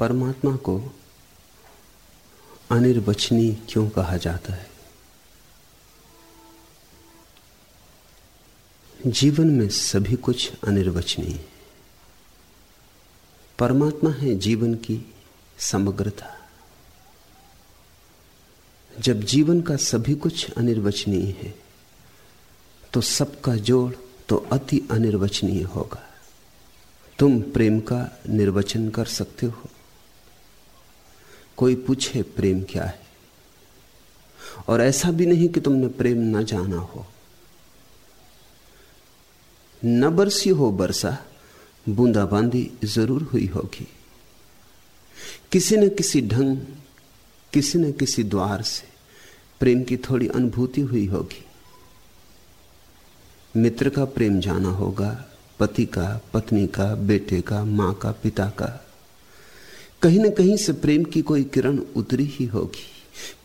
परमात्मा को अनिर्वचनीय क्यों कहा जाता है? जीवन में सभी कुछ अनिर्वचनीय है। परमात्मा है जीवन की समग्रता। जब जीवन का सभी कुछ अनिर्वचनीय है तो सबका जोड़ तो अति अनिर्वचनीय होगा। तुम प्रेम का निर्वचन कर सकते हो। कोई पूछे प्रेम क्या है? और ऐसा भी नहीं कि तुमने प्रेम न जाना हो। न बरसी हो बरसा, बूंदाबांदी ज़रूर हुई होगी। किसी न किसी ढंग, किसी न किसी द्वार से प्रेम की थोड़ी अनुभूति हुई होगी। मित्र का प्रेम जाना होगा, पति का, पत्नी का, बेटे का, माँ का, पिता का। कहीं ना कहीं से प्रेम की कोई किरण उतरी ही होगी,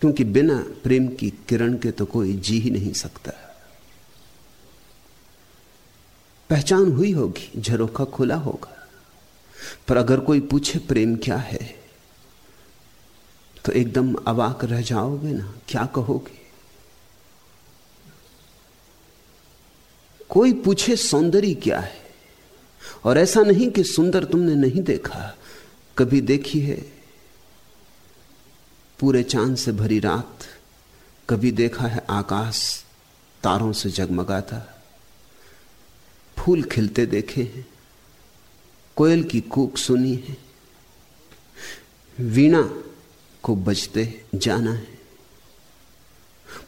क्योंकि बिना प्रेम की किरण के तो कोई जी ही नहीं सकता। पहचान हुई होगी, झरोखा खुला होगा। पर अगर कोई पूछे प्रेम क्या है तो एकदम अवाक रह जाओगे ना, क्या कहोगे? कोई पूछे सौंदर्य क्या है? और ऐसा नहीं कि सुंदर तुमने नहीं देखा कभी देखी है? पूरे चाँद से भरी रात कभी देखा है आकाश तारों से जगमगाता? फूल खिलते देखे हैं, कोयल की कूक सुनी है, वीणा को बजते जाना है।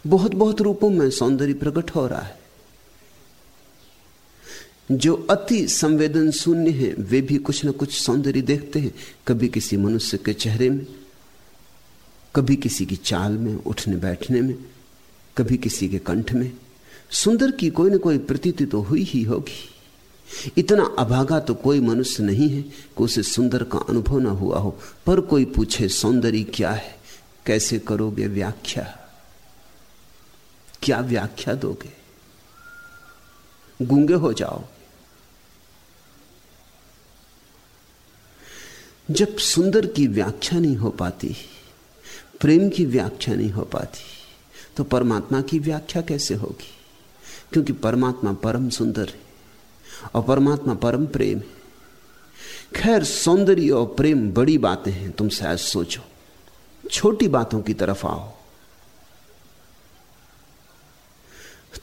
बहुत बहुत रूपों में सौंदर्य प्रकट हो रहा है। जो अति संवेदन शून्य है, वे भी कुछ ना कुछ सौंदर्य देखते हैं। कभी किसी मनुष्य के चेहरे में, कभी किसी की चाल में, उठने बैठने में, कभी किसी के कंठ में। सुंदर की कोई ना कोई प्रतीति तो हुई ही होगी। इतना अभागा तो कोई मनुष्य नहीं है कि उसे सुंदर का अनुभव ना हुआ हो। पर कोई पूछे, सौंदर्य क्या है? कैसे करोगे व्याख्या? क्या व्याख्या दोगे? गूँगे हो जाओ। जब सुंदर की व्याख्या नहीं हो पाती, प्रेम की व्याख्या नहीं हो पाती तो परमात्मा की व्याख्या कैसे होगी? क्योंकि परमात्मा परम सुंदर है और परमात्मा परम प्रेम है। खैर, सौंदर्य और प्रेम बड़ी बातें हैं, तुम शायद सोचो। छोटी बातों की तरफ़ आओ।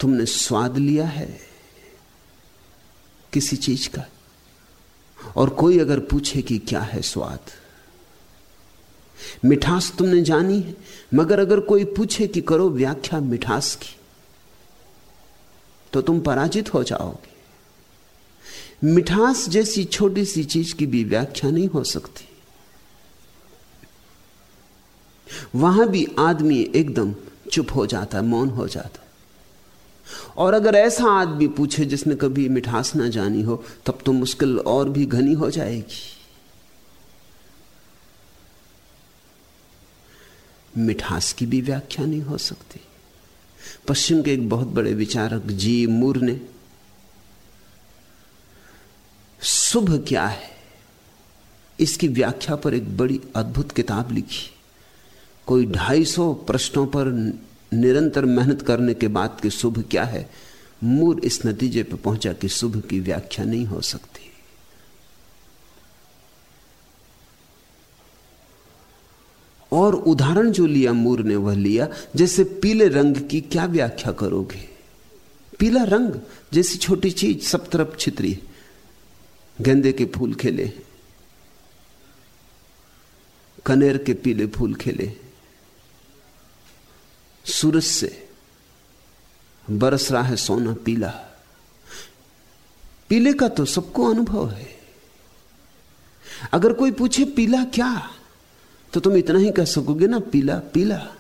तुमने स्वाद लिया है किसी चीज़ का? और कोई अगर पूछे कि क्या है स्वाद? मिठास तुमने जानी है, मगर अगर कोई पूछे कि करो व्याख्या मिठास की तो तुम पराजित हो जाओगे। मिठास जैसी छोटी सी चीज़ की भी व्याख्या नहीं हो सकती। वहाँ भी आदमी एकदम चुप हो जाता, मौन हो जाता। और अगर ऐसा आदमी पूछे जिसने कभी मिठास ना जानी हो, तब तो मुश्किल और भी घनी हो जाएगी। मिठास की भी व्याख्या नहीं हो सकती। पश्चिम के एक बहुत बड़े विचारक जी मूर ने, शुभ क्या है? इसकी व्याख्या पर एक बड़ी अद्भुत किताब लिखी। कोई ढाई सौ प्रश्नों पर निरंतर मेहनत करने के बाद कि शुभ क्या है, मूर इस नतीजे पर पहुँचा कि शुभ की व्याख्या नहीं हो सकती। और उदाहरण जो लिया मूर ने, वह लिया, जैसे पीले रंग की क्या व्याख्या करोगे? पीला रंग जैसी छोटी चीज़ सब तरफ़ छित्री गेंदे के फूल खेले कनेर के पीले फूल खेले सूरज से बरस रहा है सोना पीला। पीले का तो सबको अनुभव है। अगर कोई पूछे, पीला क्या? तो तुम इतना ही कह सकोगे ना, पीला पीला।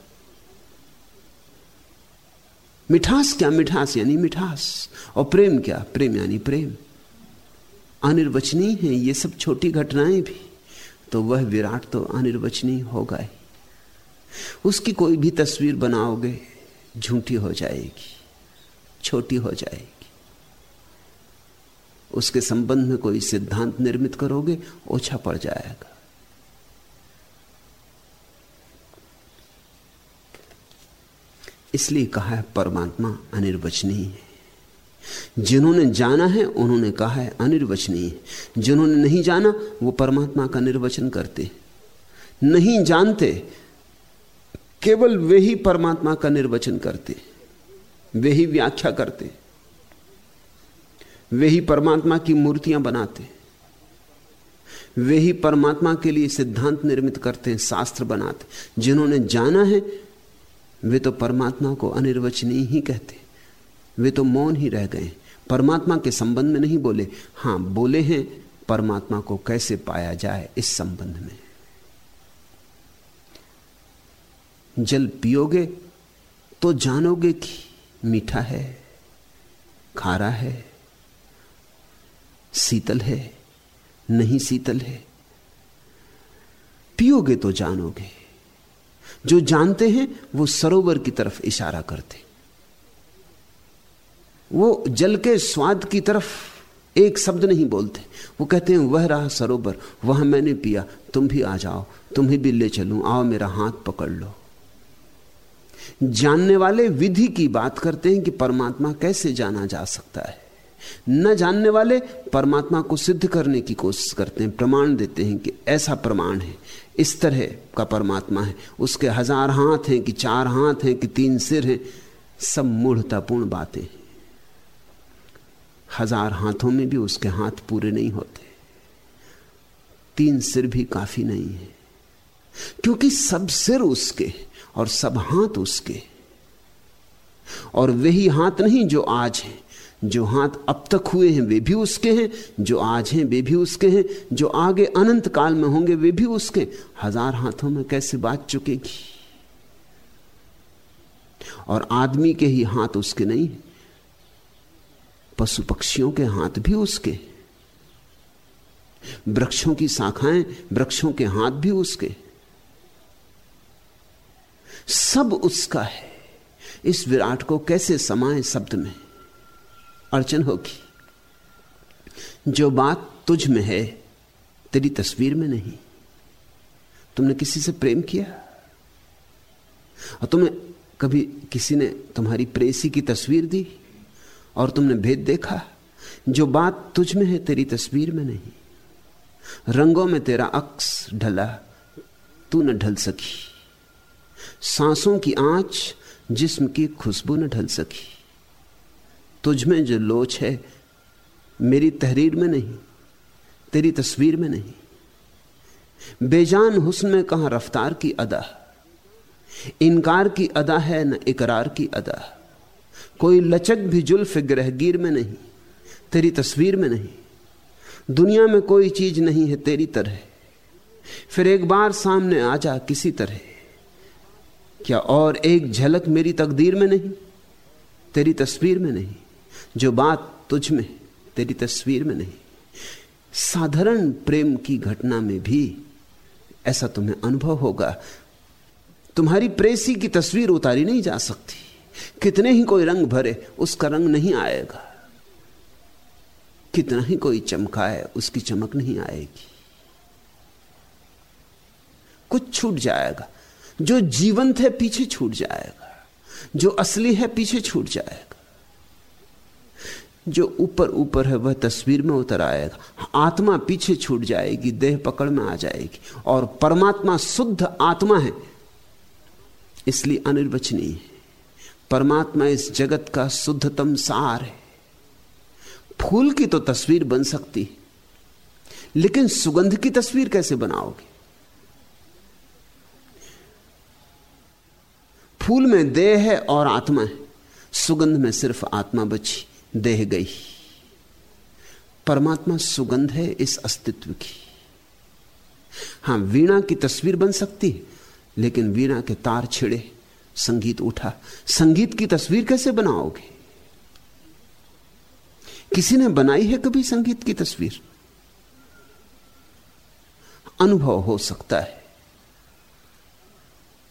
मिठास क्या, मिठास यानी मिठास? और प्रेम क्या? प्रेम यानी प्रेम। अनिर्वचनीय है ये सब छोटी घटनाएँ भी तो वह विराट तो अनिर्वचनीय होगा ही। उसकी कोई भी तस्वीर बनाओगे, झूठी हो जाएगी, छोटी हो जाएगी। उसके संबंध में कोई सिद्धांत निर्मित करोगे, ओछा पड़ जाएगा। इसलिए कहा है, परमात्मा अनिर्वचनीय है। जिन्होंने जाना है, उन्होंने कहा है अनिर्वचनीय जिन्होंने नहीं जाना, वो परमात्मा का निर्वचन करते। नहीं जानते केवल वे ही परमात्मा का निर्वचन करते, वे ही व्याख्या करते, वे ही परमात्मा की मूर्तियाँ बनाते, वे ही परमात्मा के लिए सिद्धांत निर्मित करते हैं शास्त्र बनाते। जिन्होंने जाना है, वे तो परमात्मा को अनिर्वचनीय ही कहते, वे तो मौन ही रह गए। परमात्मा के संबंध में नहीं बोले। हाँ, बोले हैं, परमात्मा को कैसे पाया जाए इस संबंध में? जल पियोगे तो जानोगे कि मीठा है, खारा है, शीतल है, नहीं शीतल है। पियोगे तो जानोगे। जो जानते हैं, वो सरोवर की तरफ़ इशारा करते। वो जल के स्वाद की तरफ़ एक शब्द नहीं बोलते। वो कहते हैं, वह रहा सरोवर, वह मैंने पिया, तुम भी आ जाओ, तुम्हें भी ले चलूँ, आओ मेरा हाथ पकड़ लो। जानने वाले विधि की बात करते हैं कि परमात्मा कैसे जाना जा सकता है। न जानने वाले परमात्मा को सिद्ध करने की कोशिश करते हैं, प्रमाण देते हैं कि ऐसा प्रमाण है, इस तरह का परमात्मा है। उसके हज़ार हाथ हैं कि चार हाथ हैं कि तीन सिर हैं, सब मूढ़तापूर्ण बातें हज़ार हाथों में भी उसके हाथ पूरे नहीं होते। तीन सिर भी काफ़ी नहीं है। क्योंकि सब सिर उसके और सब हाथ उसके। और वही हाथ नहीं जो आज हैं। जो हाथ अब तक हुए हैं, वे भी उसके हैं। जो आज हैं, वे भी उसके हैं। जो आगे अनंत काल में होंगे, वे भी उसके। हज़ार हाथों में कैसे बात चुकेगी? और आदमी के ही हाथ उसके नहीं पशु पक्षियों के हाथ भी उसके। वृक्षों की शाखाएँ, वृक्षों के हाथ भी उसके। सब उसका है। इस विराट को कैसे समाए शब्द में? अड़चन होगी। जो बात तुझ में है, तेरी तस्वीर में नहीं। तुमने किसी से प्रेम किया? और तुम्हें कभी किसी ने तुम्हारी प्रेसी की तस्वीर दी? और तुमने भेद देखा? जो बात तुझ में है, तेरी तस्वीर में नहीं। रंगों में तेरा अक्स ढला, तू न ढल सकी। सांसों की आँच जिस्म की खुशबू न ढल सकी। तुझ में जो लोच है, मेरी तहरीर में नहीं, तेरी तस्वीर में नहीं। बेजान हुस्न में कहा रफ्तार की अदा? इनकार की अदा है, न इकरार की अदा। कोई लचक भी जुल्फ ग्रहगीर में नहीं, तेरी तस्वीर में नहीं। दुनिया में कोई चीज़ नहीं है तेरी तरह। फिर एक बार सामने आ जा किसी तरह। क्या और एक झलक मेरी तकदीर में नहीं? तेरी तस्वीर में नहीं। जो बात तुझ में, तेरी तस्वीर में नहीं। साधारण प्रेम की घटना में भी ऐसा तुम्हें अनुभव होगा। तुम्हारी प्रेसी की तस्वीर उतारी नहीं जा सकती। कितने ही कोई रंग भरे, उसका रंग नहीं आएगा। कितना ही कोई चमकाए, उसकी चमक नहीं आएगी। कुछ छूट जाएगा। जो जीवंत है पीछे छूट जाएगा, जो असली है पीछे छूट जाएगा। जो ऊपर ऊपर है वह तस्वीर में उतर आएगा। आत्मा पीछे छूट जाएगी, देह पकड़ में आ जाएगी, और परमात्मा शुद्ध आत्मा है, इसलिए अनिर्वचनीय है। परमात्मा इस जगत का शुद्धतम सार है। फूल की तो तस्वीर बन सकती है, लेकिन सुगंध की तस्वीर कैसे बनाओगे? फूल में देह है और आत्मा है। सुगंध में सिर्फ़ आत्मा बची, देह गई। परमात्मा सुगंध है, इस अस्तित्व की। हाँ, वीणा की तस्वीर बन सकती है, लेकिन वीणा के तार छिड़े, संगीत उठा। संगीत की तस्वीर कैसे बनाओगे? किसी ने बनाई है कभी संगीत की तस्वीर? अनुभव हो सकता है,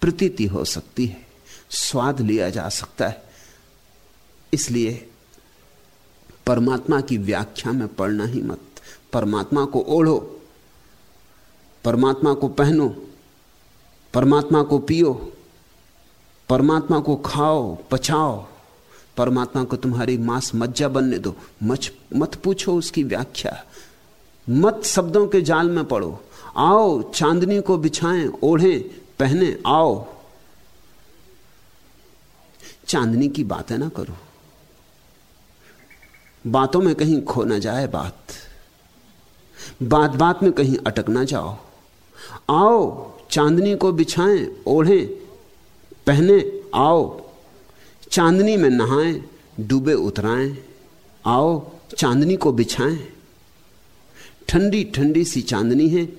प्रतीति हो सकती है। स्वाद लिया जा सकता है। इसलिए परमात्मा की व्याख्या में पढ़ना ही मत। परमात्मा को ओढ़ो, परमात्मा को पहनो, परमात्मा को पियो, परमात्मा को खाओ, पचाओ, परमात्मा को तुम्हारी मांस मज्जा बनने दो। मच, मत पूछो उसकी व्याख्या। मत शब्दों के जाल में पड़ो। आओ, चांदनी को बिछाएँ, ओढ़ें, पहने, आओ। चांदनी की बातें ना करो। बातों में कहीं खो ना जाए बात। बात बात में कहीं अटक ना जाओ। आओ, चांदनी को बिछाएँ, ओढ़ें, पहने, आओ। चांदनी में नहाएँ, डूबे उतराएँ, आओ, चांदनी को बिछाएँ। ठंडी ठंडी सी चांदनी है,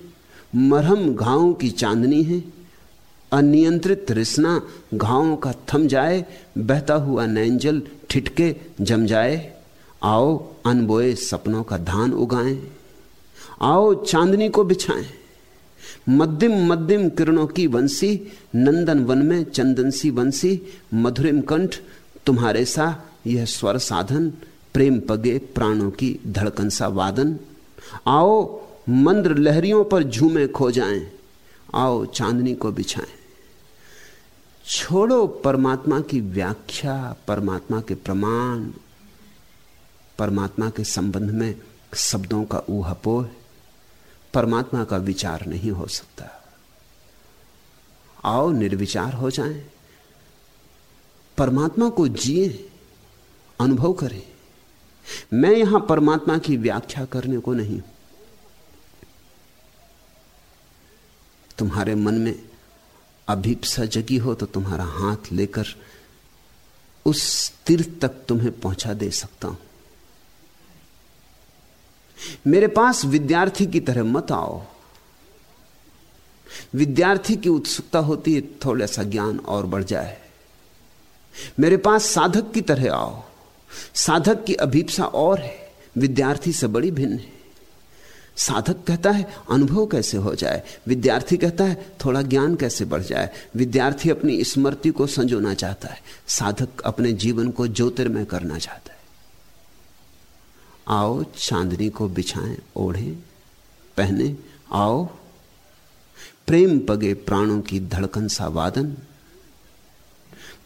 मरहम घावों की चांदनी है अनियंत्रित रिसना घावों का थम जाए, बहता हुआ नैंजल ठिटके जम जाए। आओ अनबोए सपनों का धान उगाएँ। आओ चांदनी को बिछाएँ। मध्यम मध्यम किरणों की वंशी नंदन वन में चंदन सी वंशी मधुरिम कंठ, तुम्हारे सा यह स्वर साधन, प्रेम पगे प्राणों की धड़कन सा वादन। आओ मंद्र लहरियों पर झूमे खो जाएँ। आओ चांदनी को बिछाएँ। छोड़ो परमात्मा की व्याख्या, परमात्मा के प्रमाण, परमात्मा के संबंध में शब्दों का ऊहापोह, परमात्मा का विचार नहीं हो सकता। आओ निर्विचार हो जाएँ, परमात्मा को जिए, अनुभव करें। मैं यहाँ परमात्मा की व्याख्या करने को नहीं हूँ। तुम्हारे मन में अभीपसा जगी हो तो तुम्हारा हाथ लेकर उस तीर्थ तक तुम्हें पहुँचा दे सकता हूँ। मेरे पास विद्यार्थी की तरह मत आओ। विद्यार्थी की उत्सुकता होती है, थोड़ा सा ज्ञान और बढ़ जाए। मेरे पास साधक की तरह आओ। साधक की अभीपसा और है, विद्यार्थी से बड़ी भिन्न है। साधक कहता है, अनुभव कैसे हो जाए? विद्यार्थी कहता है, थोड़ा ज्ञान कैसे बढ़ जाए? विद्यार्थी अपनी स्मृति को संजोना चाहता है। साधक अपने जीवन को ज्योतिर्मय करना चाहता है। आओ, चांदनी को बिछाएँ, ओढ़े, पहने, आओ। प्रेम पगे प्राणों की धड़कन सा वादन।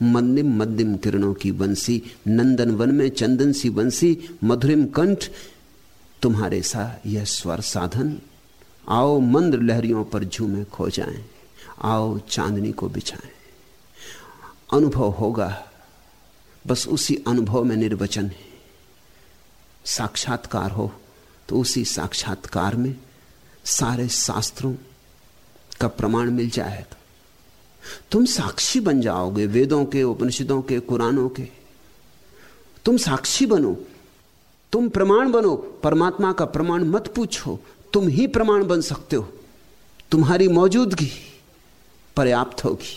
मध्यम मध्यम किरणों की बंसी नंदन वन में चंदन सी बंसी, मधुरिम कंठ तुम्हारे सा यह स्वर साधन, आओ मंद लहरियों पर झूमे खो जाएँ, आओ चांदनी को बिछाएँ। अनुभव होगा, बस उसी अनुभव में निर्वचन है। साक्षात्कार हो तो उसी साक्षात्कार में सारे शास्त्रों का प्रमाण मिल जाएगा तुम साक्षी बन जाओगे वेदों के, उपनिषदों के, कुरानों के। तुम साक्षी बनो तुम प्रमाण बनो, परमात्मा का प्रमाण मत पूछो। तुम ही प्रमाण बन सकते हो। तुम्हारी मौजूदगी पर्याप्त होगी।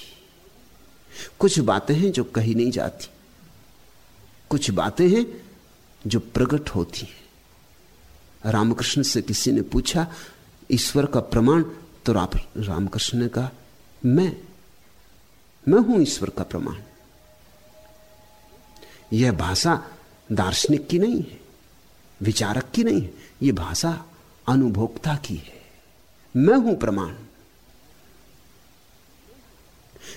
कुछ बातें हैं जो कही नहीं जाती। कुछ बातें हैं जो प्रकट होती हैं। रामकृष्ण से किसी ने पूछा, ईश्वर का प्रमाण तो रामकृष्ण ने कहा, मैं मैं हूँ ईश्वर का प्रमाण। यह भाषा दार्शनिक की नहीं है। विचारक की नहीं है यह भाषा अनुभोक्ता की है। मैं हूँ प्रमाण।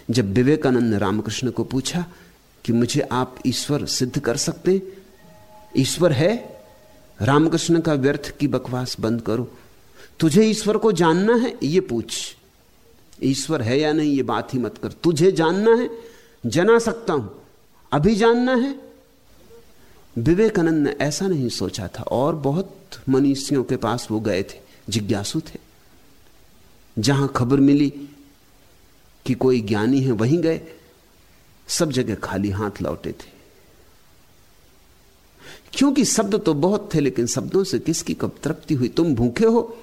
जब विवेकानंद ने रामकृष्ण को पूछा कि मुझे आप ईश्वर सिद्ध कर सकते ईश्वर है? रामकृष्ण का व्यर्थ की बकवास बंद करो। तुझे ईश्वर को जानना है? ये पूछ। ईश्वर है या नहीं, ये बात ही मत कर। तुझे जानना है? जना सकता हूँ। अभी जानना है? विवेकानंद ने ऐसा नहीं सोचा था। और बहुत मनीषियों के पास वो गए थे, जिज्ञासु थे। जहाँ खबर मिली कि कोई ज्ञानी है, वहीं गए। सब जगह खाली हाथ लौटे थे। क्योंकि शब्द तो बहुत थे, लेकिन शब्दों से किसकी कब तृप्ति हुई? तुम भूखे हो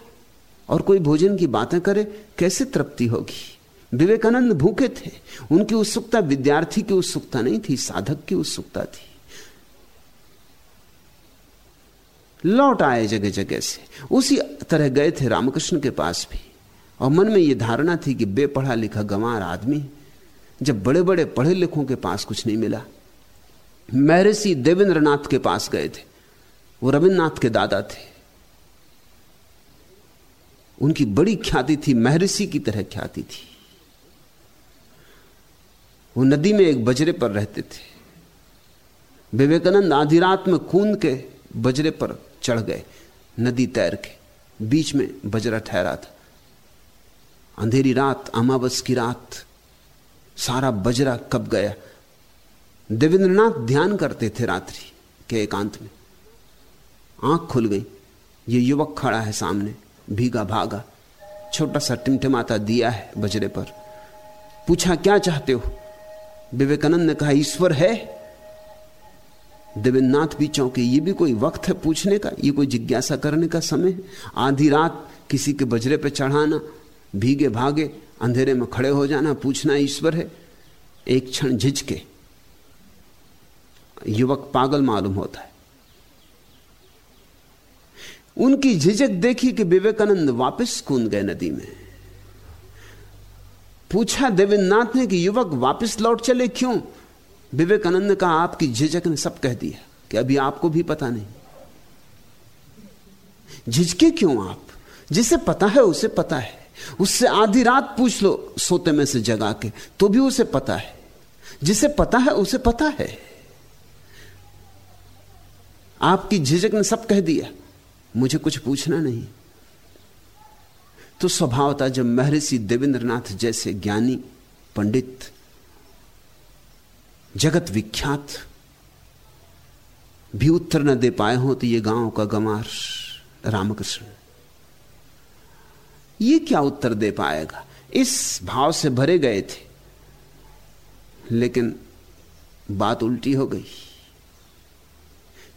और कोई भोजन की बातें करे, कैसे तृप्ति होगी? विवेकानंद भूखे थे। उनकी उत्सुकता विद्यार्थी की उत्सुकता नहीं थी, साधक की उत्सुकता थी। लौट आए जगह जगह से। उसी तरह गए थे रामकृष्ण के पास भी। और मन में यह धारणा थी कि बेपढ़ा लिखा गंवार आदमी जब बड़े बड़े पढ़े लिखों के पास कुछ नहीं मिला। महर्षि देवेंद्रनाथ के पास गए थे। वो रविन्द्रनाथ के दादा थे। उनकी बड़ी ख्याति थी, महर्षि की तरह ख्याति थी। वो नदी में एक बजरे पर रहते थे। विवेकानंद आधी रात में खून के बजरे पर चढ़ गए। नदी तैर के। बीच में बजरा ठहरा था। अंधेरी रात, अमावस की रात, सारा बजरा कब गया? देवेंद्रनाथ ध्यान करते थे रात्रि के एकांत में। आँख खुल गई। ये युवक खड़ा है सामने, भीगा भागा। छोटा सा टिमटिमाता दिया है बजरे पर। पूछा, क्या चाहते हो? विवेकानंद ने कहा, ईश्वर है। देवेंद्रनाथ भी चौंके ये भी कोई वक्त है पूछने का, ये कोई जिज्ञासा करने का समय है? आधी रात किसी के बजरे पे चढ़ाना, भीगे भागे, अंधेरे में खड़े हो जाना, पूछना ईश्वर है? एक क्षण झिझके, युवक पागल मालूम होता है। उनकी झिझक देखी कि विवेकानंद वापस कूद गए नदी में। पूछा देवेंद्रनाथ ने कि युवक वापस लौट चले क्यों? विवेकानंद ने कहा आपकी झिझक ने सब कह दिया कि अभी आपको भी पता नहीं। झिझके क्यों आप? जिसे पता है, उसे पता है। उससे आधी रात पूछ लो सोते में से जगा के तो भी उसे पता है। जिसे पता है, उसे पता है। आपकी झिझक ने सब कह दिया। मुझे कुछ पूछना नहीं। तो स्वभाव था जब महर्षि देवेंद्रनाथ जैसे ज्ञानी, पंडित जगत विख्यात। भी उत्तर न दे पाए हो तो ये गाँव का गमार रामकृष्ण। ये क्या उत्तर दे पाएगा? इस भाव से भरे गए थे। लेकिन बात उल्टी हो गई।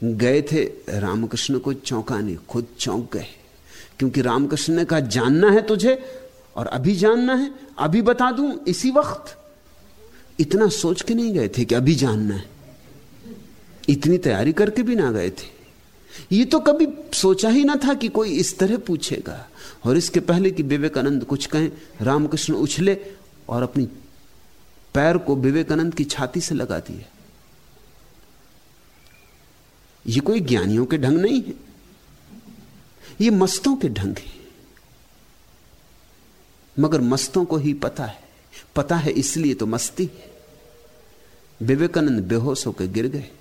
गए थे रामकृष्ण को चौंकाने, खुद चौंक गए। क्योंकि रामकृष्ण ने कहा, जानना है तुझे और अभी जानना है, अभी बता दूँ, इसी वक्त इतना सोच के नहीं गए थे कि अभी जानना है। इतनी तैयारी करके भी ना गए थे। ये तो कभी सोचा ही ना था कि कोई इस तरह पूछेगा। और इसके पहले कि विवेकानंद कुछ कहें, रामकृष्ण उछले और अपनी पैर को विवेकानंद की छाती से लगा दिया ये कोई ज्ञानियों के ढंग नहीं है। ये मस्तों के ढंग है। मगर मस्तों को ही पता है। पता है इसलिए तो मस्ती विवेकानंद बेहोश होकर गिर गए।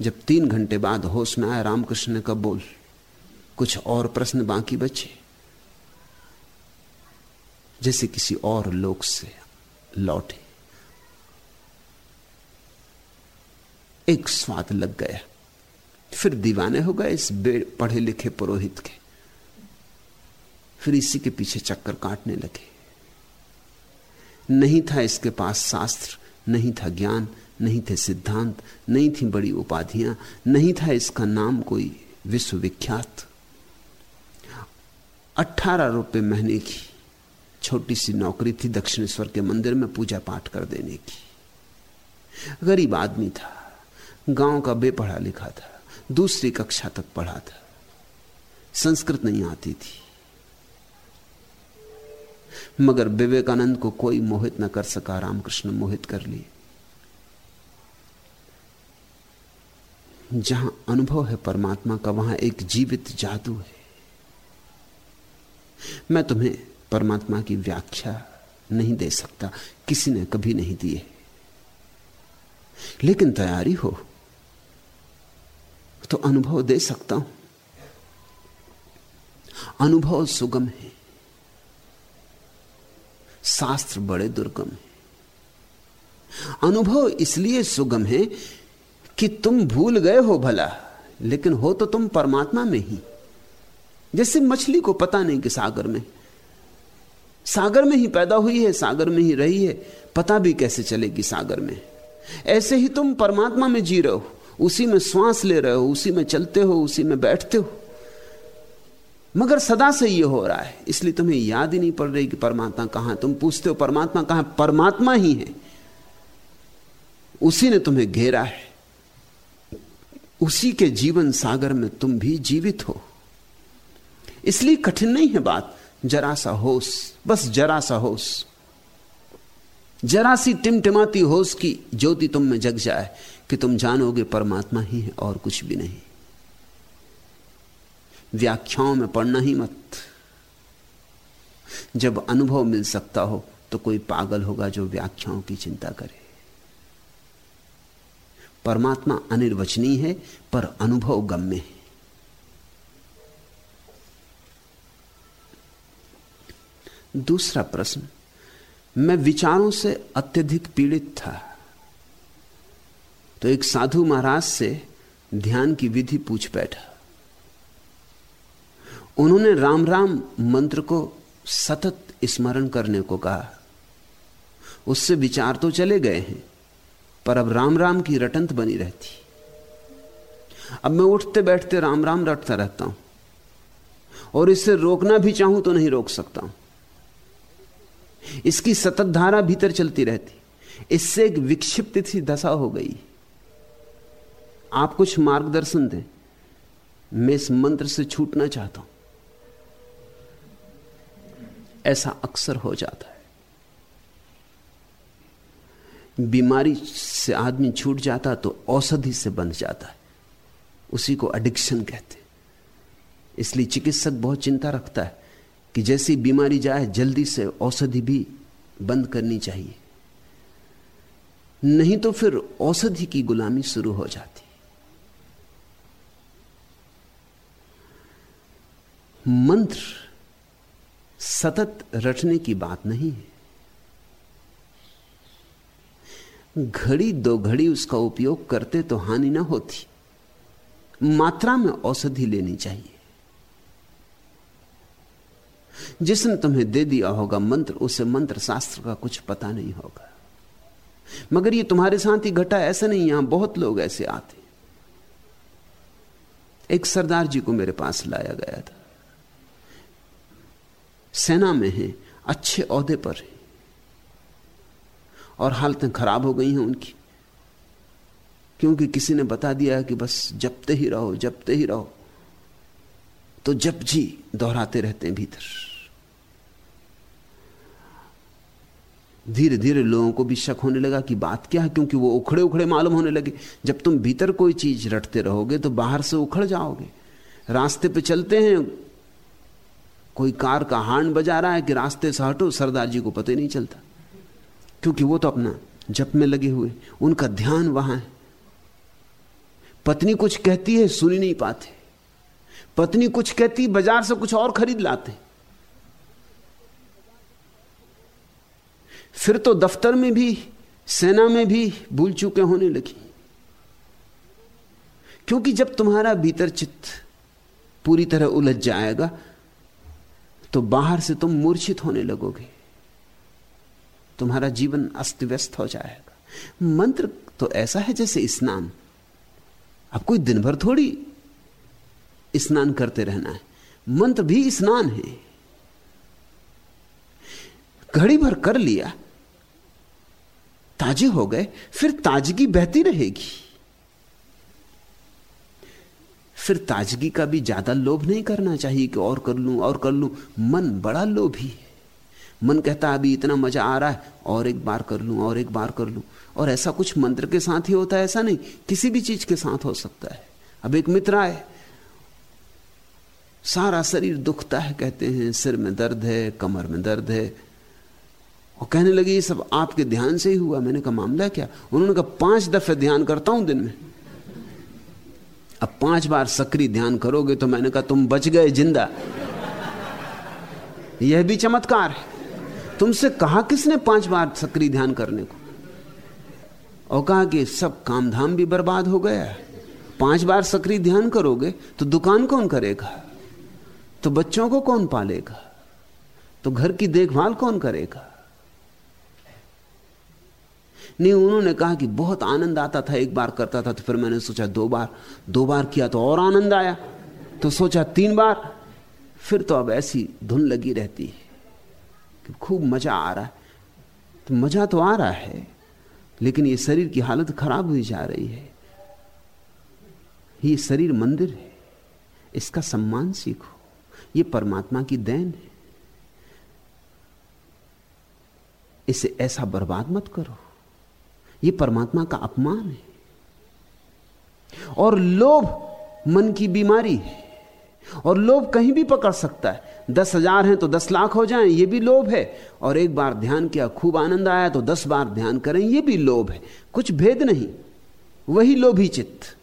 जब तीन घंटे बाद होश में आया, रामकृष्ण ने कब बोल, कुछ और प्रश्न बाकी बचे। जैसे किसी और लोक से लौटे। एक स्वाद लग गया। फिर दीवाने हो गए इस पढ़े लिखे पुरोहित के। फिर इसी के पीछे चक्कर काटने लगे। नहीं था इसके पास शास्त्र, नहीं था ज्ञान, नहीं थे सिद्धांत, नहीं थी बड़ी उपाधियाँ, नहीं था इसका नाम कोई विश्वविख्यात। अट्ठारह रुपये महीने की छोटी सी नौकरी थी दक्षिणेश्वर के मंदिर में पूजा पाठ कर देने की। गरीब आदमी था, गाँव का बेपढ़ा लिखा था, दूसरी कक्षा तक पढ़ा था, संस्कृत नहीं आती थी। मगर विवेकानंद को कोई मोहित न कर सका, रामकृष्ण मोहित कर लिए। जहाँ अनुभव है परमात्मा का, वहाँ एक जीवित जादू है। मैं तुम्हें परमात्मा की व्याख्या नहीं दे सकता, किसी ने कभी नहीं दी है। लेकिन तैयारी हो तो अनुभव दे सकता हूँ। अनुभव सुगम है। शास्त्र बड़े दुर्गम। है अनुभव इसलिए सुगम है कि तुम भूल गए हो भला, लेकिन हो तो तुम परमात्मा में ही। जैसे मछली को पता नहीं कि सागर में। सागर में ही पैदा हुई है, सागर में ही रही है, पता भी कैसे चलेगी सागर में। ऐसे ही तुम परमात्मा में जी रहे हो, उसी में श्वास ले रहे हो, उसी में चलते हो, उसी में बैठते हो। मगर सदा से यह हो रहा है। इसलिए तुम्हें याद ही नहीं पड़ रही कि परमात्मा कहाँ तुम पूछते हो, परमात्मा कहाँ परमात्मा ही है। उसी ने तुम्हें घेरा है। उसी के जीवन सागर में तुम भी जीवित हो। इसलिए कठिन नहीं है बात। जरा सा होश, बस जरा सा होश। जरा सी टिमटिमाती होश की ज्योति तुम में जग जाए कि तुम जानोगे परमात्मा ही है और कुछ भी नहीं। व्याख्याओं में पढ़ना ही मत। जब अनुभव मिल सकता हो तो कोई पागल होगा जो व्याख्याओं की चिंता करे। परमात्मा अनिर्वचनीय है, पर अनुभव गम्य है। दूसरा प्रश्न, मैं विचारों से अत्यधिक पीड़ित था तो एक साधु महाराज से ध्यान की विधि पूछ बैठा। उन्होंने राम राम मंत्र को सतत स्मरण करने को कहा। उससे विचार तो चले गए हैं, पर अब राम राम की रटंत बनी रहती। अब मैं उठते बैठते राम राम रटता रहता हूँ, और इसे रोकना भी चाहूँ तो नहीं रोक सकता हूँ। इसकी सतत धारा भीतर चलती रहती, इससे एक विक्षिप्त सी दशा हो गई। आप कुछ मार्गदर्शन दें, मैं इस मंत्र से छूटना चाहता हूँ। ऐसा अक्सर हो जाता है। बीमारी से आदमी छूट जाता तो औषधि से बंध जाता है। उसी को एडिक्शन कहते हैं। इसलिए चिकित्सक बहुत चिंता रखता है कि जैसी बीमारी जाए, जल्दी से औषधि भी बंद करनी चाहिए। नहीं तो फिर औषधि की गुलामी शुरू हो जाती। मंत्र सतत रटने की बात नहीं है। घड़ी दो घड़ी उसका उपयोग करते तो हानि ना होती। मात्रा में औषधि लेनी चाहिए। जिसने तुम्हें दे दिया होगा मंत्र, उसे मंत्र शास्त्र का कुछ पता नहीं होगा। मगर ये तुम्हारे साथ ही घटा, ऐसा नहीं, यहाँ बहुत लोग ऐसे आते एक सरदार जी को मेरे पास लाया गया था। सेना में है, अच्छे औहदे पर है। और हालतें खराब हो गई हैं उनकी। क्योंकि किसी ने बता दिया कि बस जपते ही रहो, जपते ही रहो। तो जप जी दोहराते रहते हैं भीतर। धीरे धीरे लोगों को भी शक होने लगा कि बात क्या है, क्योंकि वो उखड़े उखड़े मालूम होने लगे। जब तुम भीतर कोई चीज़ रटते रहोगे तो बाहर से उखड़ जाओगे। रास्ते पे चलते हैं कोई कार का हार्न बजा रहा है कि रास्ते से हटो, सरदार जी को पता ही नहीं चलता। क्योंकि वो तो अपना जप में लगे हुए उनका ध्यान वहाँ है। पत्नी कुछ कहती है, सुनी नहीं पाते। पत्नी कुछ कहती बाज़ार से कुछ और खरीद लाते। फिर तो दफ्तर में भी, सेना में भी भूल चुके होने लगी। क्योंकि जब तुम्हारा भीतर चित्त पूरी तरह उलझ जाएगा तो बाहर से तुम मूर्छित होने लगोगे। तुम्हारा जीवन अस्त व्यस्त हो जाएगा। मंत्र तो ऐसा है जैसे स्नान। अब कोई दिन भर थोड़ी स्नान करते रहना है। मंत्र भी स्नान है। घड़ी भर कर लिया। ताजे हो गए, फिर ताजगी बहती रहेगी। फिर ताजगी का भी ज़्यादा लोभ नहीं करना चाहिए कि और कर लूँ, और कर लूँ। मन बड़ा लोभी है। मन कहता है, अभी इतना मज़ा आ रहा है, और एक बार कर लूँ, और एक बार कर लूँ। और ऐसा कुछ मंत्र के साथ ही होता है, ऐसा नहीं, किसी भी चीज़ के साथ हो सकता है। अब एक मित्र आए, सारा शरीर दुखता है, कहते हैं, सिर में दर्द है, कमर में दर्द है। और कहने लगे, ये सब आपके ध्यान से ही हुआ, मैंने कहा, मामला क्या? उन्होंने कहा, पाँच दफे ध्यान करता हूँ दिन में। अब पाँच बार सक्रिय ध्यान करोगे तो मैंने कहा तुम बच गए ज़िंदा। यह भी चमत्कार है। तुमसे कहा किसने पाँच बार सक्रिय ध्यान करने को? और कहा कि सब काम धाम भी बर्बाद हो गया है। पाँच बार सक्रिय ध्यान करोगे तो दुकान कौन करेगा? तो बच्चों को कौन पालेगा? तो घर की देखभाल कौन करेगा? नहीं, उन्होंने कहा कि बहुत आनंद आता था, एक बार करता था तो फिर मैंने सोचा दो बार दो बार किया तो और आनंद आया। तो सोचा तीन बार, फिर तो अब ऐसी धुन लगी रहती है कि खूब मज़ा आ रहा है। तो मज़ा तो आ रहा है, लेकिन ये शरीर की हालत खराब हुई जा रही है। ये शरीर मंदिर है, इसका सम्मान सीखो, ये परमात्मा की देन है। इसे ऐसा बर्बाद मत करो। यह परमात्मा का अपमान है। और लोभ मन की बीमारी है। और लोभ कहीं भी पकड़ सकता है। दस हज़ार है तो दस लाख हो जाएँ, ये भी लोभ है। और एक बार ध्यान किया, खूब आनंद आया तो दस बार ध्यान करें, ये भी लोभ है। कुछ भेद नहीं, वही लोभी चित्त।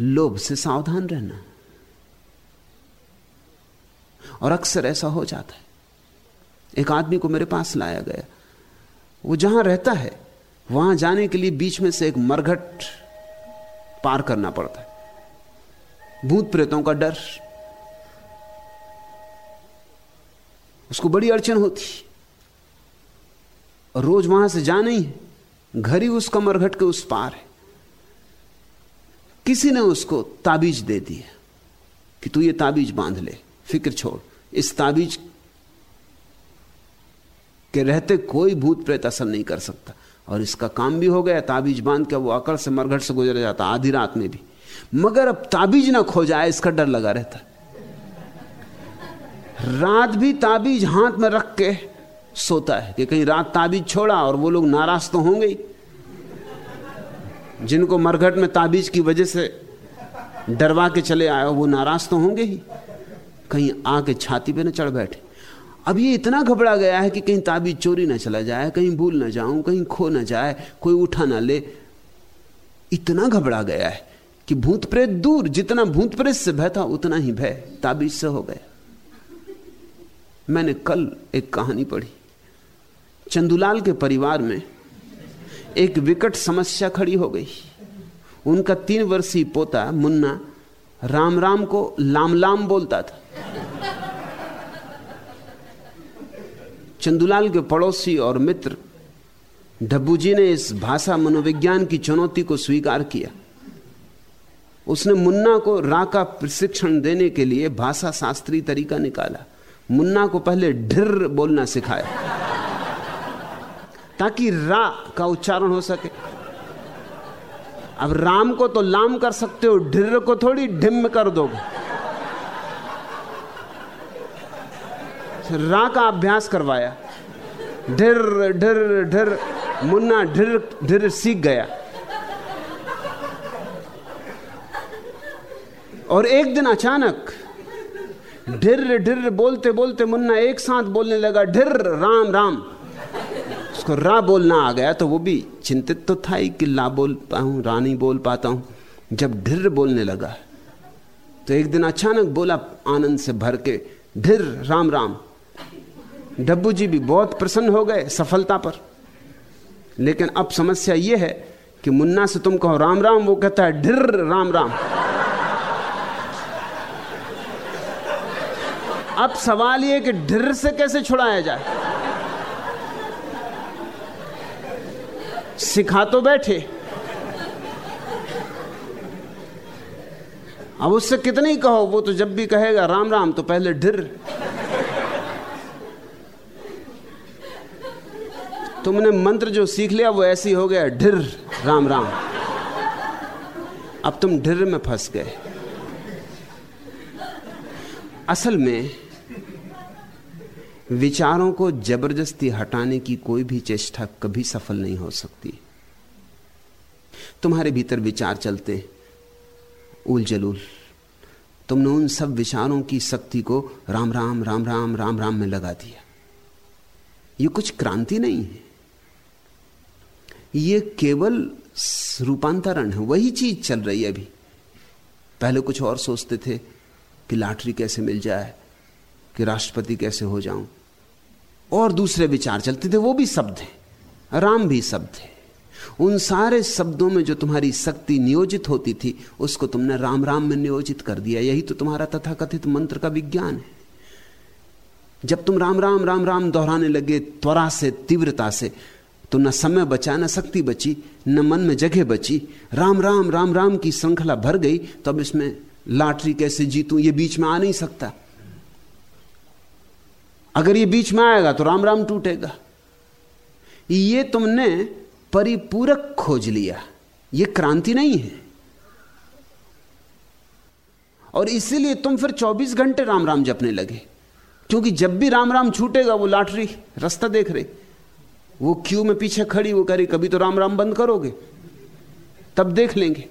लोभ से सावधान रहना। और अक्सर ऐसा हो जाता है। एक आदमी को मेरे पास लाया गया। वो जहाँ रहता है, वहाँ जाने के लिए बीच में से एक मरघट पार करना पड़ता है। भूत प्रेतों का डर, उसको बड़ी अड़चन होती। और रोज वहाँ से जाना ही है, घर ही उसका मरघट के उस पार है। किसी ने उसको ताबीज दे दिया कि तू ये ताबीज बाँध ले, फ़िक्र छोड़, इस ताबीज के रहते कोई भूत प्रेत असर नहीं कर सकता। और इसका काम भी हो गया, ताबीज बाँध के वो अकड़ से मरघट से गुजर जाता, आधी रात में भी। मगर अब ताबीज ना खो जाए, इसका डर लगा रहता। रात भी ताबीज हाथ में रख के सोता है कि कहीं रात ताबीज छोड़ा और वो लोग नाराज़ तो होंगे ही। जिनको मरघट में ताबीज की वजह से डरवा के चले आए, वो नाराज़ तो होंगे ही। कहीं आके छाती पे न चढ़ बैठे। अब ये इतना घबरा गया है कि कहीं ताबीज चोरी ना चला जाए, कहीं भूल ना जाऊँ, कहीं खो ना जाए, कोई उठा ना ले। इतना घबरा गया है कि भूत प्रेत दूर, जितना भूत प्रेत से भय था, उतना ही भय ताबीज से हो गया। मैंने कल एक कहानी पढ़ी। चंदुलाल के परिवार में एक विकट समस्या खड़ी हो गई। उनका तीन वर्षीय पोता मुन्ना राम राम को लाम लाम बोलता था। चंदुलाल के पड़ोसी और मित्र डब्बू जी ने इस भाषा मनोविज्ञान की चुनौती को स्वीकार किया। उसने मुन्ना को रा का प्रशिक्षण देने के लिए भाषा शास्त्रीय तरीका निकाला। मुन्ना को पहले ढिर बोलना सिखाया, ताकि रा का उच्चारण हो सके। अब राम को तो लाम कर सकते हो ढिर को थोड़ी ढिम कर दोगे। रा का अभ्यास करवाया। ढिर ढिर ढिर, मुन्ना ढिर ढिर सीख गया। और एक दिन अचानक, ढिर ढिर बोलते बोलते मुन्ना एक साथ बोलने लगा, ढिर, राम राम। उसको रा बोलना आ गया तो वो भी चिंतित तो था ही कि ला बोल पाऊँ, रा नहीं बोल पाता हूँ। जब ढिर बोलने लगा तो एक दिन अचानक बोला आनंद से भर के, ढिर, राम राम। डब्बू जी भी बहुत प्रसन्न हो गए सफलता पर। लेकिन अब समस्या यह है कि मुन्ना से तुम कहो राम राम, वो कहता है, ढिर राम राम। अब सवाल यह कि ढिर से कैसे छुड़ाया जाए? सिखा तो बैठे। अब उससे कितने ही कहो, वो तो जब भी कहेगा, राम राम तो पहले ढिर। तुमने मंत्र जो सीख लिया, वो ऐसी हो गया, ढिर, राम राम। अब तुम ढिर में फंस गए। असल में, विचारों को ज़बरदस्ती हटाने की कोई भी चेष्टा कभी सफल नहीं हो सकती। तुम्हारे भीतर विचार चलते उल जलूल। तुमने उन सब विचारों की शक्ति को राम राम राम राम राम राम में लगा दिया। ये कुछ क्रांति नहीं है। ये केवल रूपांतरण है, वही चीज़ चल रही है अभी। पहले कुछ और सोचते थे कि लॉटरी कैसे मिल जाए, कि राष्ट्रपति कैसे हो जाऊँ। और दूसरे विचार चलते थे, वो भी शब्द हैं, राम भी शब्द है। उन सारे शब्दों में जो तुम्हारी शक्ति नियोजित होती थी, उसको तुमने राम राम में नियोजित कर दिया। यही तो तुम्हारा तथाकथित मंत्र का विज्ञान है। जब तुम राम राम राम राम दोहराने लगे त्वरा से, तीव्रता से तो न समय बचा, न शक्ति बची, न मन में जगह बची। राम राम राम राम की श्रृंखला भर गई तो अब इसमें लॉटरी कैसे जीतूं, ये बीच में आ नहीं सकता। अगर ये बीच में आएगा तो राम राम टूटेगा। ये तुमने परिपूरक खोज लिया। ये क्रांति नहीं है। और इसीलिए तुम फिर 24 घंटे राम राम जपने लगे। क्योंकि जब भी राम राम छूटेगा, वो लाटरी रास्ता देख रहे। वो क्यू में पीछे खड़ी? वो कह कभी तो राम राम बंद करोगे। तब देख लेंगे।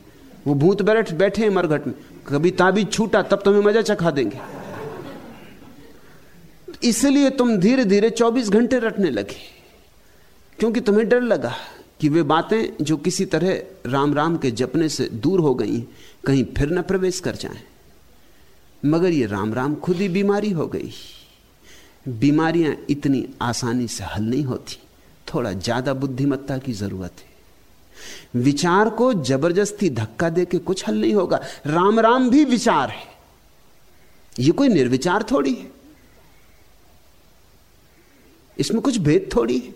वो भूत बैठ, बैठे हैं मरघट में। कभी ताबीज छूटा, तब तुम्हें मज़ा चखा देंगे। इसलिए तुम धीरे धीरे 24 घंटे रटने लगे। क्योंकि तुम्हें डर लगा कि वे बातें जो किसी तरह राम राम के जपने से दूर हो गई, कहीं फिर न प्रवेश कर जाएँ। मगर ये राम राम खुद ही बीमारी हो गई। बीमारियाँ इतनी आसानी से हल नहीं होती। थोड़ा ज़्यादा बुद्धिमत्ता की ज़रूरत है। विचार को ज़बरदस्ती धक्का दे के कुछ हल नहीं होगा। राम राम भी विचार है। यह कोई निर्विचार थोड़ी है। इसमें कुछ भेद थोड़ी है।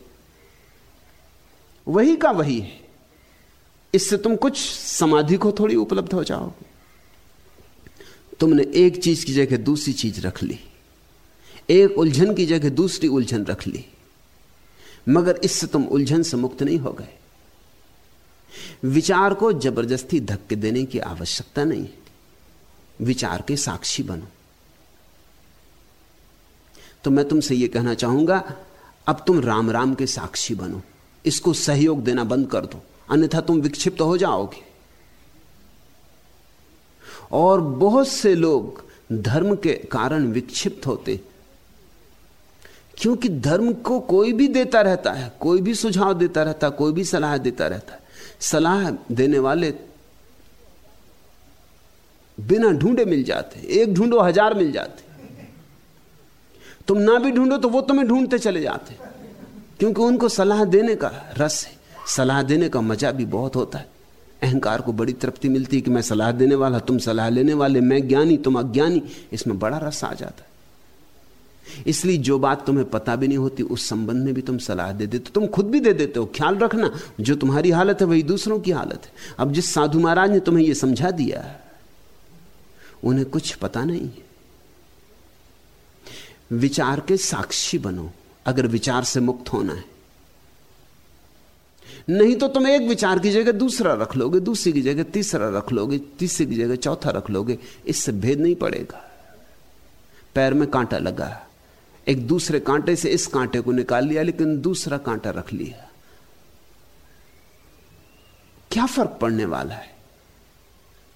वही का वही है। इससे तुम कुछ समाधि को थोड़ी उपलब्ध हो जाओगे। तुमने एक चीज़ की जगह दूसरी चीज़ रख ली। एक उलझन की जगह दूसरी उलझन रख ली। मगर इससे तुम उलझन से मुक्त नहीं हो गए। विचार को ज़बरदस्ती धक्के देने की आवश्यकता नहीं है। विचार के साक्षी बनो। तो मैं तुमसे यह कहना चाहूँगा, अब तुम राम राम के साक्षी बनो। इसको सहयोग देना बंद कर दो। अन्यथा तुम विक्षिप्त हो जाओगे। और बहुत से लोग धर्म के कारण विक्षिप्त होते क्योंकि धर्म को कोई भी देता रहता है, कोई भी सुझाव देता रहता है, कोई भी सलाह देता रहता है, सलाह देने वाले बिना ढूंढे मिल जाते, एक ढूंढो, हज़ार मिल जाते। तुम ना भी ढूंढो तो वो तुम्हें ढूंढते चले जाते। क्योंकि उनको सलाह देने का रस है, सलाह देने का मज़ा भी बहुत होता है। अहंकार को बड़ी तृप्ति मिलती है कि मैं सलाह देने वाला, तुम सलाह लेने वाले, मैं ज्ञानी, तुम अज्ञानी, इसमें बड़ा रस आ जाता है। इसलिए जो बात तुम्हें पता भी नहीं होती, उस संबंध में भी तुम सलाह दे देते हो। तुम खुद भी दे देते हो। ख्याल रखना, जो तुम्हारी हालत है, वही दूसरों की हालत है। अब जिस साधु महाराज ने तुम्हें यह समझा दिया, उन्हें कुछ पता नहीं विचार के साक्षी बनो, अगर विचार से मुक्त होना है। नहीं तो तुम एक विचार की जगह दूसरा रख लोगे, दूसरी की जगह तीसरा रख लोगे, तीसरी की जगह चौथा रख लोगे, इससे भेद नहीं पड़ेगा। पैर में कांटा लगा। एक दूसरे कांटे से इस कांटे को निकाल लिया, लेकिन दूसरा कांटा रख लिया। क्या फ़र्क पड़ने वाला है?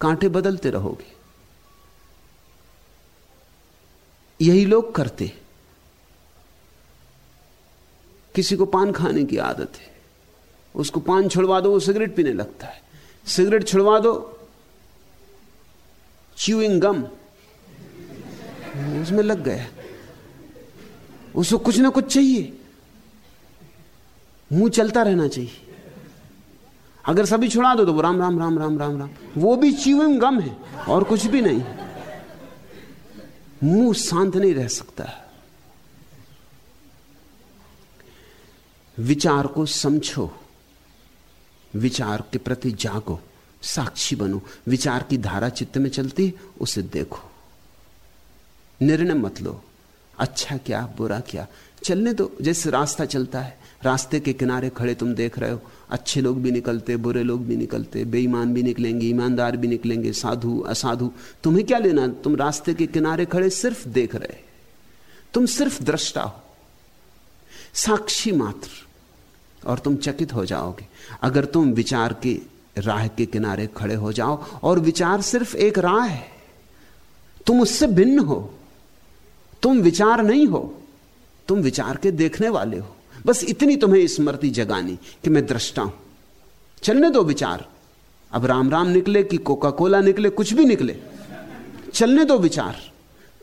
कांटे बदलते रहोगे। यही लोग करते किसी को पान खाने की आदत है, उसको पान छुड़वा दो, वो सिगरेट पीने लगता है। सिगरेट छुड़वा दो च्यूइंग गम उसमें लग गया। उसको कुछ ना कुछ चाहिए। मुँह चलता रहना चाहिए। अगर सभी छुड़ा दो तो वो राम राम राम राम राम राम। वो भी च्यूइंग गम है और कुछ भी नहीं। मुँह शांत नहीं रह सकता। विचार को समझो। विचार के प्रति जागो। साक्षी बनो। विचार की धारा चित्त में चलती, उसे देखो। निर्णय मत लो। अच्छा क्या, बुरा क्या? चलने दो, जैसे रास्ता चलता है। रास्ते के किनारे खड़े तुम देख रहे हो। अच्छे लोग भी निकलते, बुरे लोग भी निकलते, बेईमान भी निकलेंगे, ईमानदार भी निकलेंगे, साधु, असाधु। तुम्हें क्या लेना? तुम रास्ते के किनारे खड़े सिर्फ़ देख रहे तुम सिर्फ़ दृष्टा हो। साक्षी मात्र। और तुम चकित हो जाओगे। अगर तुम विचार की, राह के किनारे खड़े हो जाओ, और विचार सिर्फ़ एक राह है, तुम उससे भिन्न हो। तुम विचार नहीं हो, तुम विचार के देखने वाले हो। बस इतनी तुम्हें स्मृति जगानी कि मैं दृष्टा हूँ। चलने दो विचार। अब राम राम निकले कि कोका कोला निकले, कुछ भी निकले। चलने दो विचार।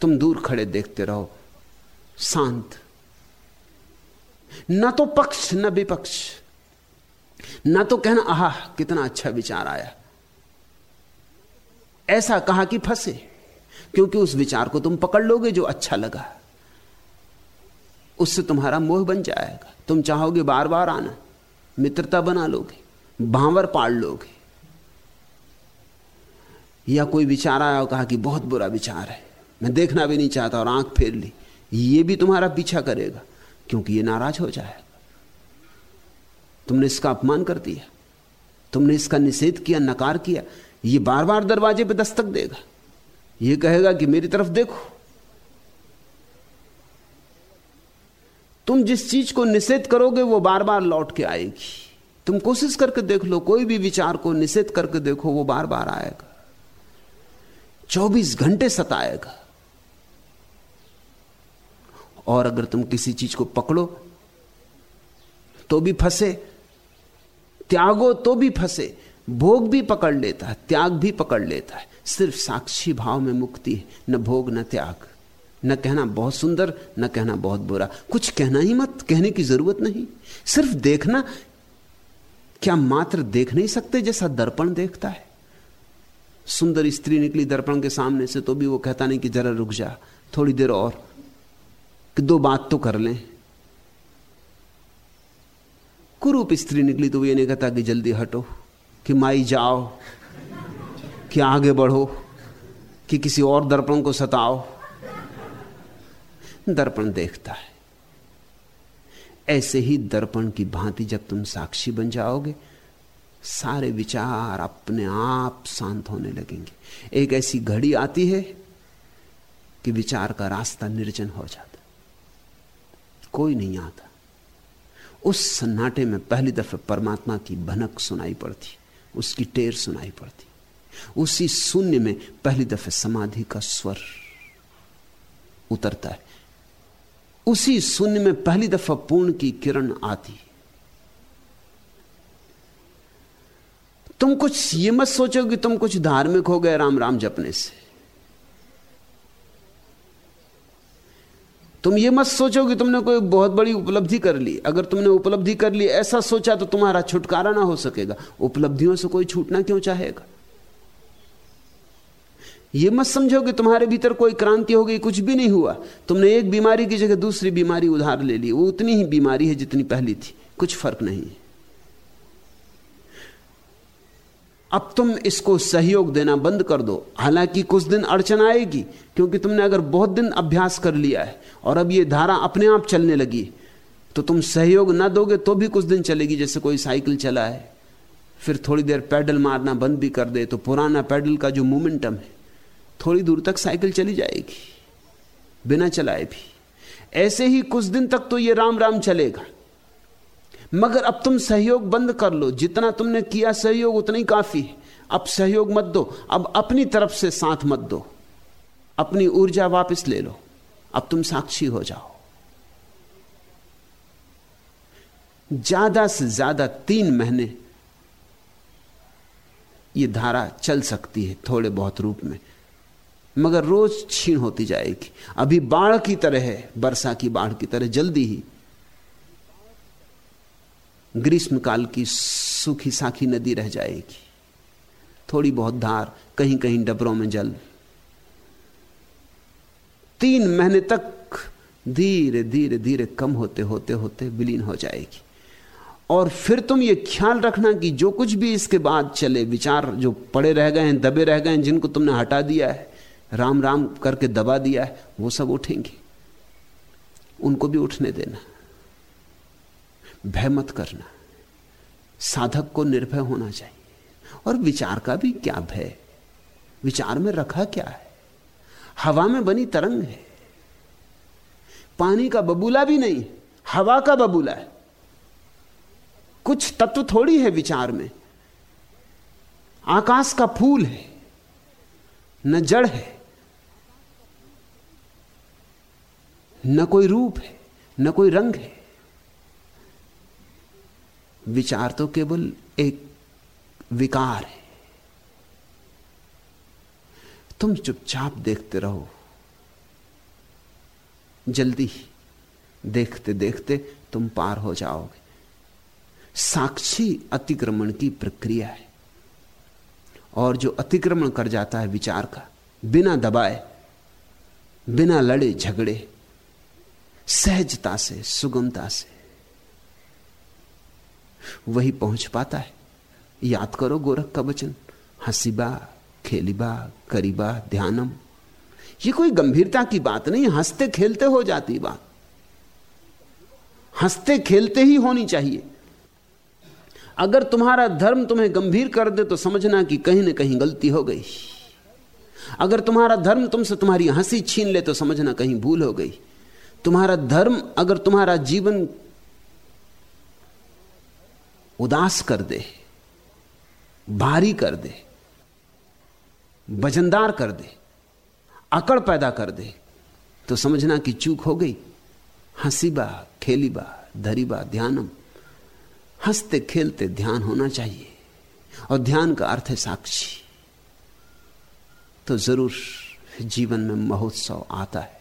तुम दूर खड़े देखते रहो। शांत। ना तो पक्ष, ना विपक्ष। ना तो कहना, आह, कितना अच्छा विचार आया। ऐसा कहा कि फंसे। क्योंकि उस विचार को तुम पकड़ लोगे जो अच्छा लगा। उससे तुम्हारा मोह बन जाएगा। तुम चाहोगे बार बार आना, मित्रता बना लोगे, भावर पाड़ लोगे। या कोई विचार आया और कहा कि बहुत बुरा विचार है, मैं देखना भी नहीं चाहता और आँख फेर ली, ये भी तुम्हारा पीछा करेगा, क्योंकि ये नाराज़ हो जाएगा। तुमने इसका अपमान कर दिया, तुमने इसका निषेध किया, नकार किया, ये बार बार दरवाजे पे दस्तक देगा। ये कहेगा कि मेरी तरफ़ देखो। तुम जिस चीज़ को निषेध करोगे, वो बार बार लौट के आएगी। तुम कोशिश करके देख लो, कोई भी विचार को निषेध करके देखो, वो बार बार आएगा। 24 घंटे सताएगा। और अगर तुम किसी चीज़ को पकड़ो तो भी फंसे। त्यागो तो भी फंसे। भोग भी पकड़ लेता है, त्याग भी पकड़ लेता है। सिर्फ़ साक्षी भाव में मुक्ति है, न भोग, न त्याग। न कहना बहुत सुंदर, न कहना बहुत बुरा। कुछ कहना ही मत, कहने की ज़रूरत नहीं। सिर्फ़ देखना, क्या मात्र देख नहीं सकते जैसा दर्पण देखता है। सुंदर स्त्री निकली दर्पण के सामने से तो भी वो कहता नहीं कि जरा रुक जा, थोड़ी देर और, कि दो बात तो कर लें। कुरूप स्त्री निकली तो ये नहीं कहता कि जल्दी हटो, कि माई जाओ। कि आगे बढ़ो, कि किसी और दर्पण को सताओ। दर्पण देखता है। ऐसे ही दर्पण की भांति जब तुम साक्षी बन जाओगे, सारे विचार अपने आप शांत होने लगेंगे। एक ऐसी घड़ी आती है कि विचार का रास्ता निर्जन हो जाता कोई नहीं आता। उस सन्नाटे में पहली दफे परमात्मा की भनक सुनाई पड़ती, उसकी टेर सुनाई पड़ती। उसी शून्य में पहली दफे समाधि का स्वर उतरता है। उसी शून्य में पहली दफ़ा पूर्ण की किरण आती तुम कुछ ये मत सोचो कि तुम कुछ धार्मिक हो गए, राम राम जपने से। तुम ये मत सोचो कि तुमने कोई बहुत बड़ी उपलब्धि कर ली। अगर तुमने उपलब्धि कर ली, ऐसा सोचा तो तुम्हारा छुटकारा ना हो सकेगा। उपलब्धियों से कोई छूटना क्यों चाहेगा? ये मत समझो कि तुम्हारे भीतर कोई क्रांति हो गई, कुछ भी नहीं हुआ। तुमने एक बीमारी की जगह दूसरी बीमारी उधार ले ली। वो उतनी ही बीमारी है जितनी पहली थी। कुछ फ़र्क नहीं। है अब तुम इसको सहयोग देना बंद कर दो। हालाँकि कुछ दिन अड़चन आएगी, क्योंकि तुमने अगर बहुत दिन अभ्यास कर लिया है और अब ये धारा अपने आप चलने लगी तो तुम सहयोग ना दोगे तो भी कुछ दिन चलेगी, जैसे कोई साइकिल चला है। फिर थोड़ी देर पैडल मारना बंद भी कर दे तो पुराना पैडल का जो मोमेंटम है थोड़ी दूर तक साइकिल चली जाएगी, बिना चलाए भी। ऐसे ही कुछ दिन तक तो ये राम राम चलेगा। मगर अब तुम सहयोग बंद कर लो। जितना तुमने किया सहयोग उतना ही काफ़ी है। अब सहयोग मत दो। अब अपनी तरफ़ से साथ मत दो। अपनी ऊर्जा वापस ले लो। अब तुम साक्षी हो जाओ। ज़्यादा से ज़्यादा तीन महीने ये धारा चल सकती है थोड़े बहुत रूप में। मगर रोज छीण होती जाएगी। अभी बाढ़ की तरह है, वर्षा की बाढ़ की तरह, जल्दी ही। ग्रीष्मकाल की सूखी साखी नदी रह जाएगी। थोड़ी बहुत धार कहीं कहीं डबरों में जल। तीन महीने तक धीरे धीरे धीरे कम होते होते होते विलीन हो जाएगी। और फिर तुम ये ख्याल रखना कि जो कुछ भी इसके बाद चले, विचार जो पड़े रह गए हैं, दबे रह गए हैं, जिनको तुमने हटा दिया है राम राम करके दबा दिया है, वो सब उठेंगे। उनको भी उठने देना। भय मत करना। साधक को निर्भय होना चाहिए। और विचार का भी क्या भय? विचार में रखा क्या है? हवा में बनी तरंग है। पानी का बबूला भी नहीं, हवा का बबूला है। कुछ तत्व थोड़ी है विचार में। आकाश का फूल है, न जड़ है। न कोई रूप है, न कोई रंग है। विचार तो केवल एक विकार है। तुम चुपचाप देखते रहो। जल्दी देखते देखते तुम पार हो जाओगे। साक्षी अतिक्रमण की प्रक्रिया है। और जो अतिक्रमण कर जाता है विचार का, बिना दबाए, बिना लड़े झगड़े सहजता से, सुगमता से। वही पहुँच पाता है। याद करो गोरख का वचन हसीबा खेलीबा करीबा ध्यानम। ये कोई गंभीरता की बात नहीं, हँसते खेलते हो जाती बात। हँसते खेलते ही होनी चाहिए। अगर तुम्हारा धर्म तुम्हें गंभीर कर दे तो समझना कि कहीं ना कहीं गलती हो गई। अगर तुम्हारा धर्म तुमसे तुम्हारी हँसी छीन ले तो समझना कहीं भूल हो गई। तुम्हारा धर्म अगर तुम्हारा जीवन उदास कर दे, भारी कर दे, वजनदार कर दे, अकड़ पैदा कर दे तो समझना कि चूक हो गई। हँसी बा खेली बा धरी ध्यानम, हँसते खेलते ध्यान होना चाहिए। और ध्यान का अर्थ है साक्षी। तो ज़रूर जीवन में महोत्सव आता है।